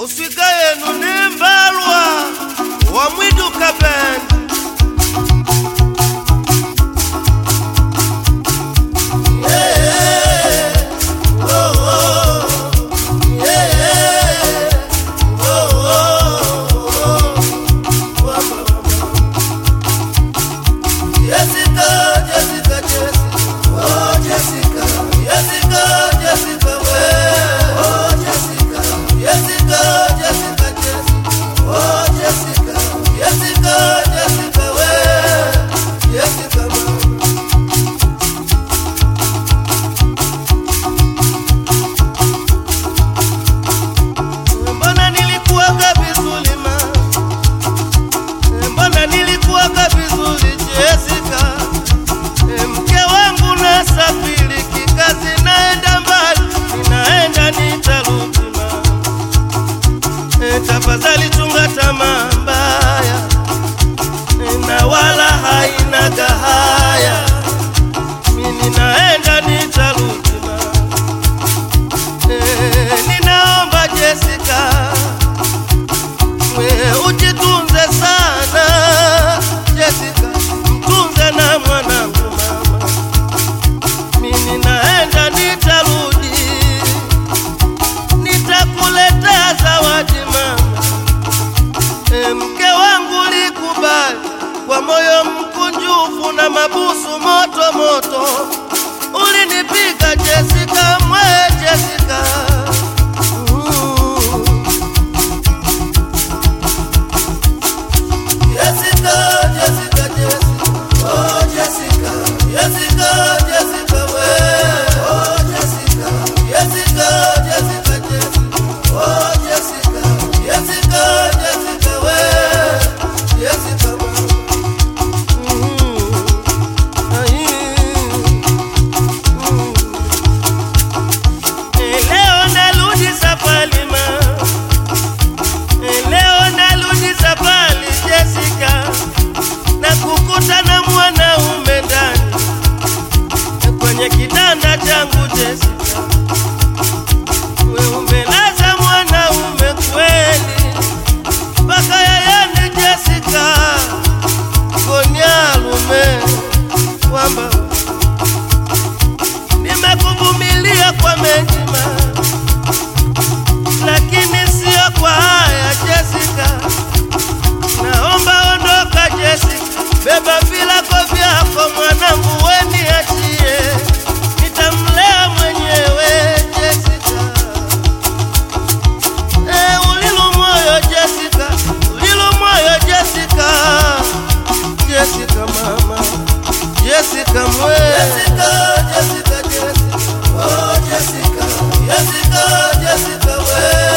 O fica no ujitunze sana. Jessica, mtunze na mwanangu mama, mimi naenda, nitarudi, nitakuletea zawadi mama. E, mke wangu likubali kwa moyo mkunjufu na mabusu moto moto, ulinipiga pass it away.